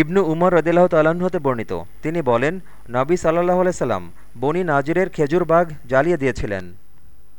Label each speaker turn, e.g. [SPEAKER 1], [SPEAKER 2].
[SPEAKER 1] ইবনু উমর রদিল্লাহ তাল্লাহ্ন হতে বর্ণিত। তিনি বলেন, নবী সাল্লাহ আলাইসাল্লাম বনি নাজিরের খেজুর বাঘ জ্বালিয়ে দিয়েছিলেন।